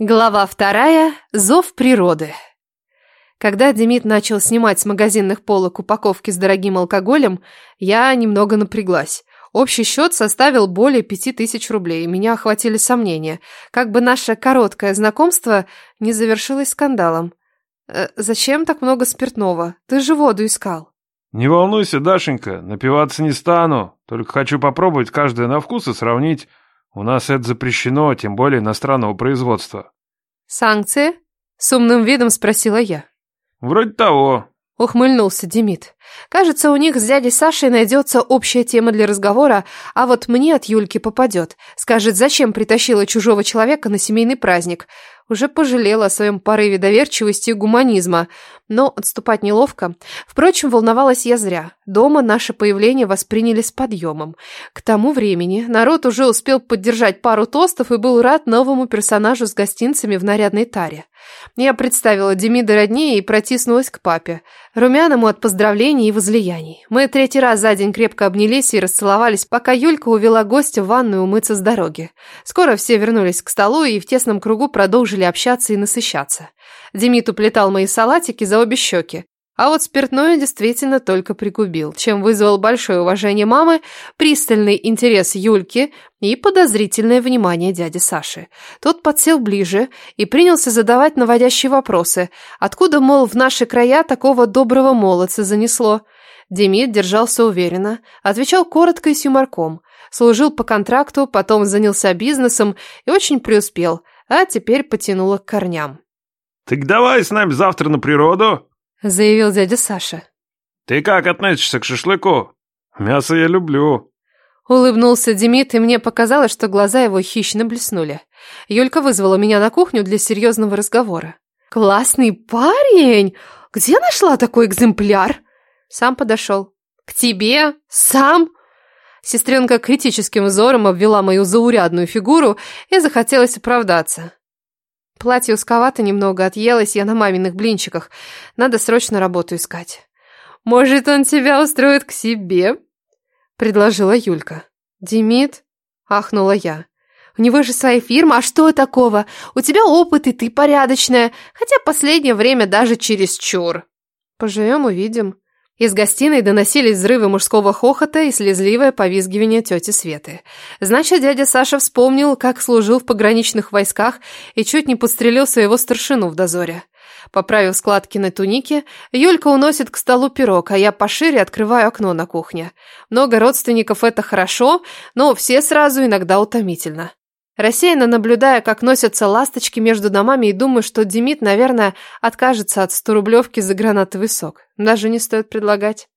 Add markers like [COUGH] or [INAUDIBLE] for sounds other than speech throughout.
Глава вторая. Зов природы. Когда Демид начал снимать с магазинных полок упаковки с дорогим алкоголем, я немного напряглась. Общий счет составил более пяти тысяч рублей, и меня охватили сомнения, как бы наше короткое знакомство не завершилось скандалом. «Э, «Зачем так много спиртного? Ты же воду искал». «Не волнуйся, Дашенька, напиваться не стану. Только хочу попробовать каждое на вкус и сравнить. У нас это запрещено, тем более иностранного производства». «Санкции?» — с умным видом спросила я. «Вроде того», — ухмыльнулся Демид. «Кажется, у них с дядей Сашей найдется общая тема для разговора, а вот мне от Юльки попадет. Скажет, зачем притащила чужого человека на семейный праздник уже пожалела о своем порыве доверчивости и гуманизма, но отступать неловко. Впрочем, волновалась я зря. Дома наше появление восприняли с подъемом. К тому времени народ уже успел поддержать пару тостов и был рад новому персонажу с гостинцами в нарядной таре. Я представила Демида роднее и протиснулась к папе, румяному от поздравлений и возлияний. Мы третий раз за день крепко обнялись и расцеловались, пока Юлька увела гостя в ванную умыться с дороги. Скоро все вернулись к столу и в тесном кругу продолжили общаться и насыщаться. Демид уплетал мои салатики за обе щеки, а вот спиртное действительно только пригубил, чем вызвал большое уважение мамы, пристальный интерес Юльки и подозрительное внимание дяди Саши. Тот подсел ближе и принялся задавать наводящие вопросы. Откуда, мол, в наши края такого доброго молодца занесло? Демид держался уверенно, отвечал коротко и с юморком. Служил по контракту, потом занялся бизнесом и очень преуспел, а теперь потянуло к корням. «Так давай с нами завтра на природу!» Заявил дядя Саша. «Ты как относишься к шашлыку? Мясо я люблю». Улыбнулся Демид, и мне показалось, что глаза его хищно блеснули. Юлька вызвала меня на кухню для серьезного разговора. «Классный парень! Где нашла такой экземпляр?» Сам подошел. «К тебе? Сам?» Сестренка критическим взором обвела мою заурядную фигуру, и захотелось оправдаться. Платье узковато немного, отъелась я на маминых блинчиках. Надо срочно работу искать. «Может, он тебя устроит к себе?» — предложила Юлька. «Демид?» — ахнула я. «У него же своя фирма, а что такого? У тебя опыт, и ты порядочная, хотя последнее время даже чересчур». «Поживем, увидим», из гостиной доносились взрывы мужского хохота и слезливое повизгивание тети Светы. Значит, дядя Саша вспомнил, как служил в пограничных войсках и чуть не подстрелил своего старшину в дозоре. Поправив складки на тунике, Юлька уносит к столу пирог, а я пошире открываю окно на кухне. Много родственников – это хорошо, но все сразу иногда утомительно. Рассеянно наблюдая, как носятся ласточки между домами и думаю, что Демид, наверное, откажется от сторублевки за гранатовый сок. Даже не стоит предлагать.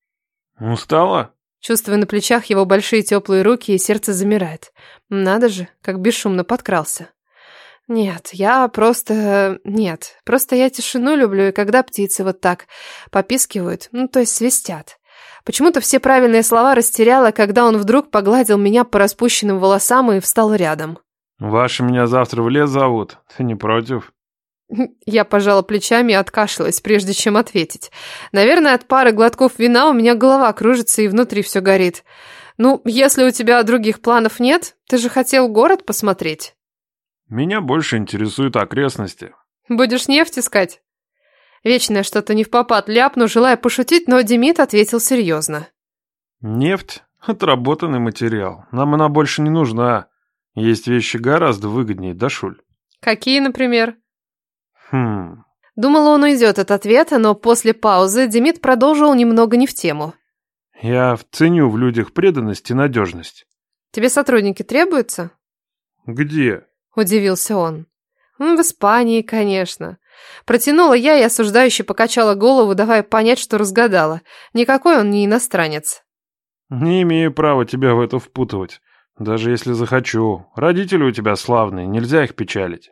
Ну, Устала? Чувствуя на плечах его большие теплые руки, и сердце замирает. Надо же, как бесшумно подкрался. Нет, я просто... Нет, просто я тишину люблю, и когда птицы вот так попискивают, ну, то есть свистят. Почему-то все правильные слова растеряла, когда он вдруг погладил меня по распущенным волосам и встал рядом. Ваша меня завтра в лес зовут. Ты не против? [LAUGHS] Я пожала плечами и откашлялась, прежде чем ответить. Наверное, от пары глотков вина у меня голова кружится и внутри все горит. Ну, если у тебя других планов нет, ты же хотел город посмотреть. Меня больше интересуют окрестности. Будешь нефть искать? Вечное что-то не в попад ляпну, желая пошутить, но Демид ответил серьезно. Нефть — отработанный материал. Нам она больше не нужна. Есть вещи гораздо выгоднее, Дашуль. Какие, например? Хм. Думал, он уйдет от ответа, но после паузы Демид продолжил немного не в тему. Я ценю в людях преданность и надежность. Тебе сотрудники требуются? Где? Удивился он. В Испании, конечно. Протянула я и осуждающе покачала голову, давая понять, что разгадала. Никакой он не иностранец. Не имею права тебя в это впутывать. Даже если захочу. Родители у тебя славные, нельзя их печалить.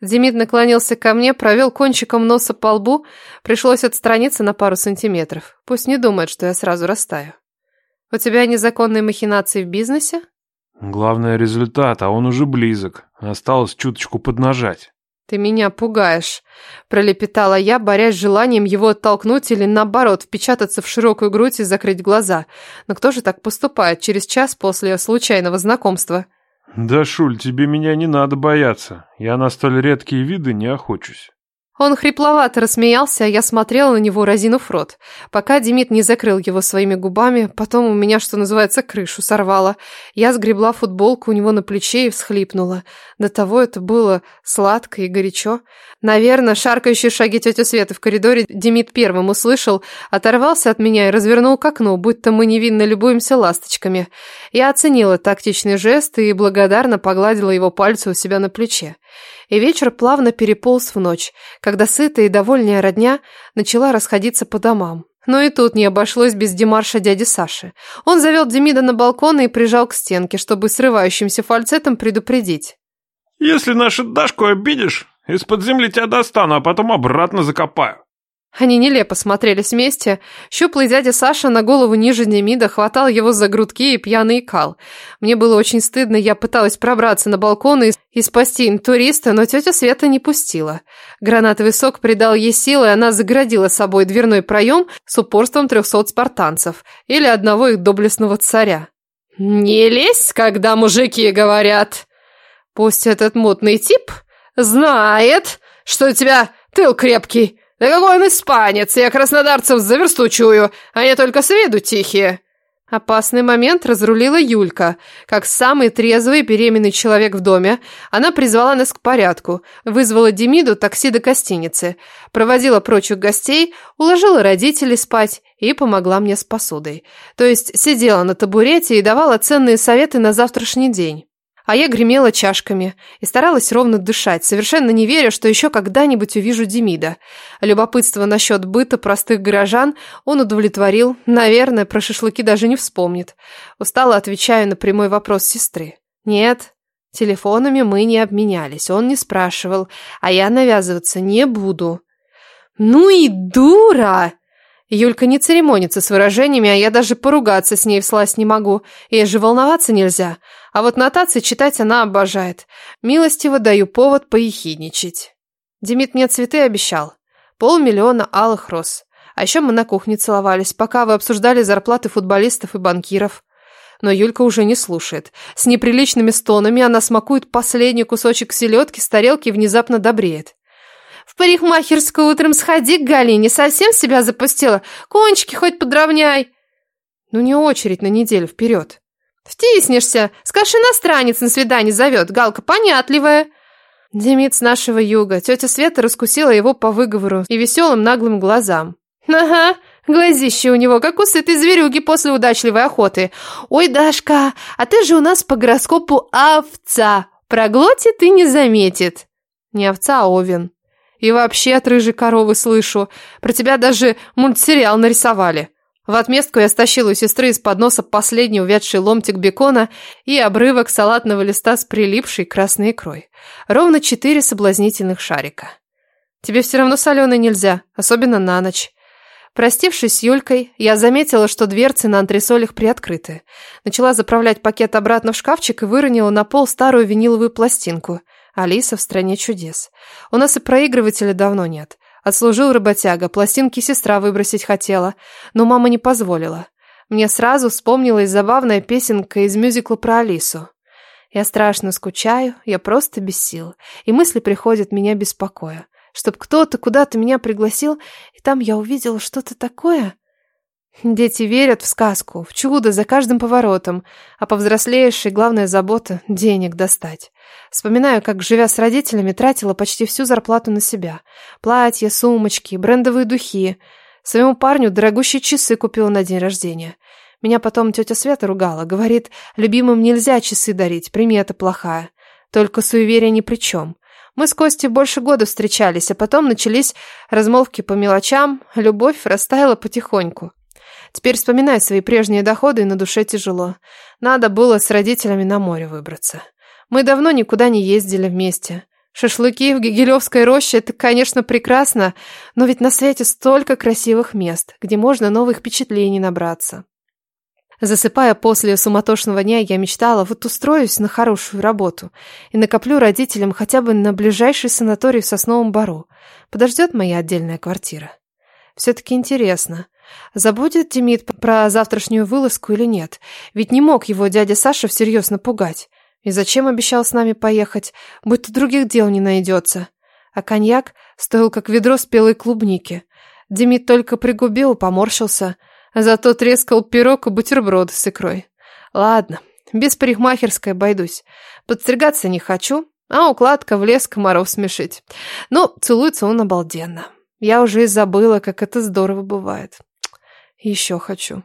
Демид наклонился ко мне, провел кончиком носа по лбу. Пришлось отстраниться на пару сантиметров. Пусть не думает, что я сразу растаю. У тебя незаконные махинации в бизнесе? Главное результат, а он уже близок. Осталось чуточку поднажать. Ты меня пугаешь, пролепетала я, борясь с желанием его оттолкнуть или, наоборот, впечататься в широкую грудь и закрыть глаза. Но кто же так поступает через час после случайного знакомства? Да, Шуль, тебе меня не надо бояться. Я на столь редкие виды не охочусь. Он хрипловато рассмеялся, а я смотрела на него, разинув рот, пока Демид не закрыл его своими губами, потом у меня, что называется, крышу сорвало. Я сгребла футболку у него на плече и всхлипнула. До того это было сладко и горячо. Наверное, шаркающие шаги тети Светы в коридоре Демид первым услышал, оторвался от меня и развернул к окну, будто мы невинно любуемся ласточками. Я оценила тактичный жест и благодарно погладила его пальцы у себя на плече. И вечер плавно переполз в ночь, когда сытая и довольная родня начала расходиться по домам. Но и тут не обошлось без Димарша дяди Саши. Он завел Демида на балкон и прижал к стенке, чтобы срывающимся фальцетом предупредить. «Если нашу Дашку обидишь, из-под земли тебя достану, а потом обратно закопаю». Они нелепо смотрелись вместе. Щуплый дядя Саша на голову ниже Немида хватал его за грудки и пьяный кал. Мне было очень стыдно, я пыталась пробраться на балкон и, и спасти им туриста, но тетя Света не пустила. Гранатовый сок придал ей силы, и она заградила собой дверной проем с упорством трехсот спартанцев или одного их доблестного царя. «Не лезь, когда мужики говорят!» «Пусть этот мутный тип знает, что у тебя тыл крепкий!» Да какой он испанец! Я краснодарцев за версту чую, они только с виду тихие!» Опасный момент разрулила Юлька. Как самый трезвый беременный человек в доме, она призвала нас к порядку, вызвала Демиду такси до гостиницы, проводила прочих гостей, уложила родителей спать и помогла мне с посудой. То есть сидела на табурете и давала ценные советы на завтрашний день. А я гремела чашками и старалась ровно дышать, совершенно не веря, что еще когда-нибудь увижу Демида. Любопытство насчет быта простых горожан он удовлетворил, наверное, про шашлыки даже не вспомнит. Устала отвечаю на прямой вопрос сестры. «Нет, телефонами мы не обменялись, он не спрашивал, а я навязываться не буду». «Ну и дура!» Юлька не церемонится с выражениями, а я даже поругаться с ней вслась не могу. Ей же волноваться нельзя а вот нотации читать она обожает. Милостиво даю повод поехидничать. Демид мне цветы обещал. Полмиллиона алых роз. А еще мы на кухне целовались, пока вы обсуждали зарплаты футболистов и банкиров. Но Юлька уже не слушает. С неприличными стонами она смакует последний кусочек селедки с тарелки и внезапно добреет. В парикмахерскую утром сходи к Галине, совсем себя запустила. Кончики хоть подровняй. Ну не очередь на неделю вперед. «Втиснешься! Скажи иностранец на свидание зовет, Галка понятливая!» Демид с нашего юга. Тетя Света раскусила его по выговору и веселым наглым глазам. «Ага, глазище у него, как у сытой зверюги после удачливой охоты. Ой, Дашка, а ты же у нас по гороскопу овца. Проглотит и не заметит». «Не овца, а овен. И вообще от рыжей коровы слышу. Про тебя даже мультсериал нарисовали». В отместку я стащила у сестры из-под носа последний увядший ломтик бекона и обрывок салатного листа с прилипшей красной икрой. Ровно четыре соблазнительных шарика. Тебе все равно соленой нельзя, особенно на ночь. Простившись с Юлькой, я заметила, что дверцы на антресолях приоткрыты. Начала заправлять пакет обратно в шкафчик и выронила на пол старую виниловую пластинку. Алиса в стране чудес. У нас и проигрывателя давно нет. Отслужил работяга, пластинки сестра выбросить хотела, но мама не позволила. Мне сразу вспомнилась забавная песенка из мюзикла про Алису. Я страшно скучаю, я просто без сил, и мысли приходят меня беспокоя. Чтоб кто-то куда-то меня пригласил, и там я увидела что-то такое, Дети верят в сказку, в чудо за каждым поворотом, а повзрослеешь и главная забота – денег достать. Вспоминаю, как, живя с родителями, тратила почти всю зарплату на себя. Платья, сумочки, брендовые духи. Своему парню дорогущие часы купила на день рождения. Меня потом тетя Света ругала, говорит, любимым нельзя часы дарить, примета плохая. Только суеверие ни при чем. Мы с Костей больше года встречались, а потом начались размолвки по мелочам, любовь растаяла потихоньку. Теперь вспоминая свои прежние доходы, на душе тяжело. Надо было с родителями на море выбраться. Мы давно никуда не ездили вместе. Шашлыки в Гегелевской роще – это, конечно, прекрасно, но ведь на свете столько красивых мест, где можно новых впечатлений набраться. Засыпая после суматошного дня, я мечтала, вот устроюсь на хорошую работу и накоплю родителям хотя бы на ближайший санаторий в Сосновом Бару. Подождет моя отдельная квартира. Все-таки интересно – Забудет Демид про завтрашнюю вылазку или нет? Ведь не мог его дядя Саша всерьез напугать. И зачем обещал с нами поехать, будто других дел не найдется? А коньяк стоил как ведро спелой клубники. Демид только пригубил, поморщился, зато трескал пирог и бутерброды с икрой. Ладно, без парикмахерской обойдусь. Подстригаться не хочу, а укладка в лес комаров смешить. Но целуется он обалденно. Я уже и забыла, как это здорово бывает. Еще хочу.